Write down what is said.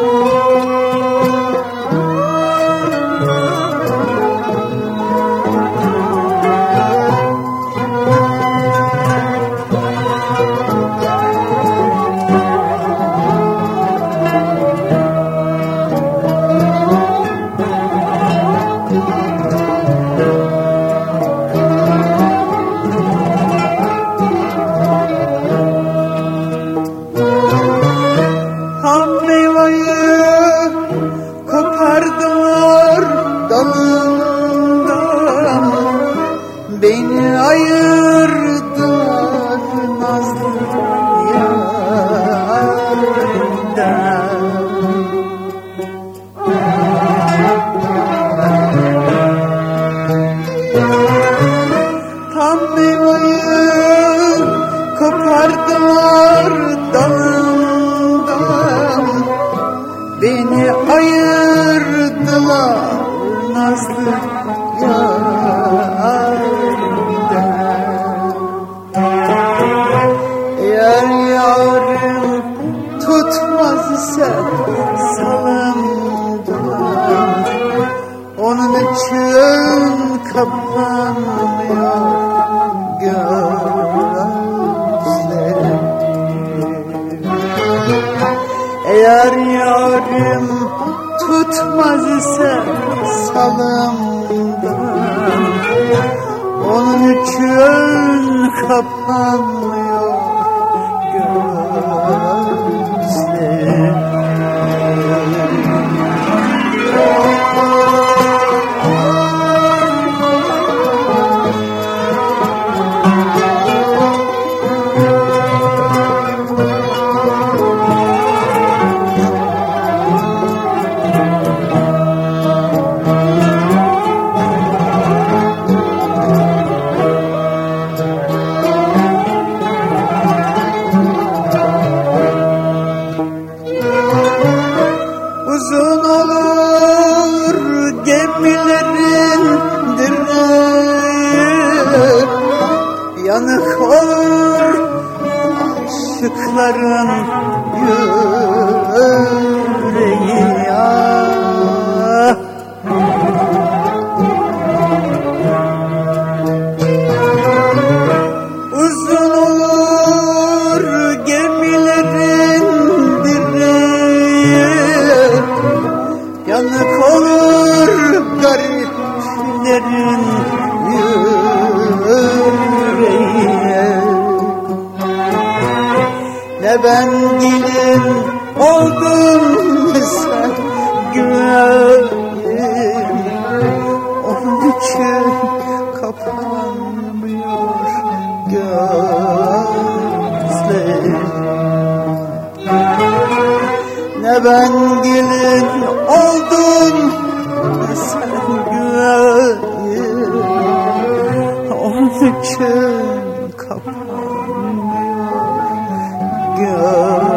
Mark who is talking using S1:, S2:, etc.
S1: Tam Beni ayırdılar nazlı yarından Tam meyveyi kopardılar dalından Beni ayırdılar nazlı yarından tutmaz ise salımdan Onun için kapanmıyor gözlerim. Eğer yarım tutmaz ise salımdan Onun için kapanmıyor aşıkların yüreği ah. Uzun olur gemilerin direği Yanık olur gariplerin yüreği Oldum ne sen güvenim Onun için kapanmıyor gözlerim. Ne ben gelin oldum Oh.